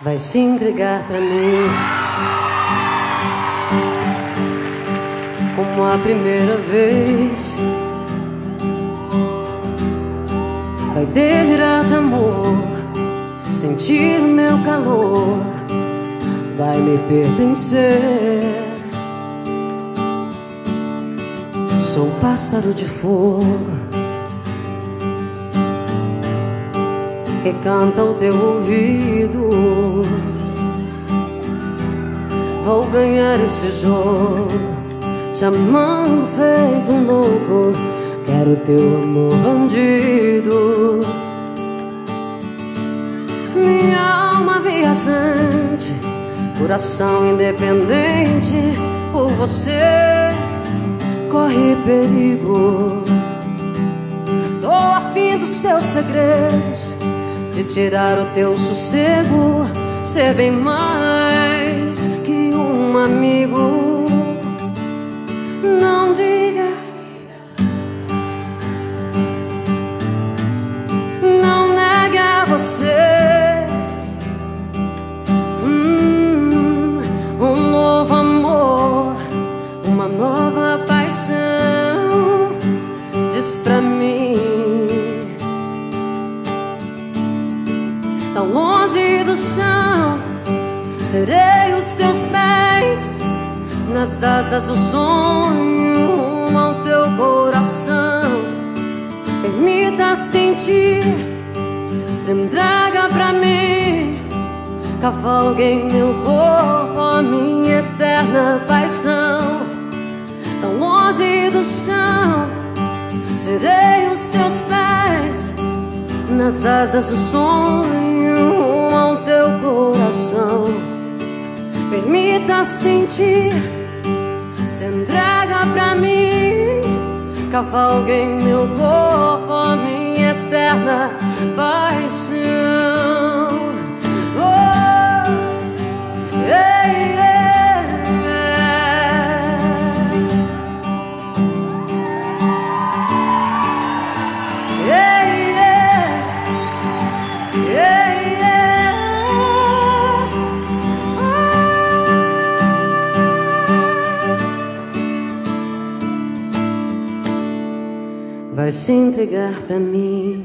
vai se entregar pra mim. Como a primeira vez, vai delirar de amor, sentir meu calor, vai me pertencer. Sou pássaro de fogo que canta o teu ouvido. Vou ganhar esse jogo, te amando feito um louco. Quero teu amor bandido. Minha alma viajante, coração independente. Por você corre perigo. Tô afim dos teus segredos de tirar o teu sossego, ser bem mais que um amigo. Não diga, não negue a você hum, um novo amor, uma nova paixão. Tão longe do chão. Serei os teus pés nas asas do sonho, rumo ao teu coração. Permita sentir, se entrega pra mim. Cavalgue em meu corpo a minha eterna paixão. Tão longe do chão, serei os teus pés nas asas do sonho Sentir, se entrega pra mim. Cavalgue em meu corpo Vai se entregar pra mim.